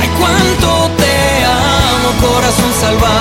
Ay, cuánto te amo, corazón salvaje.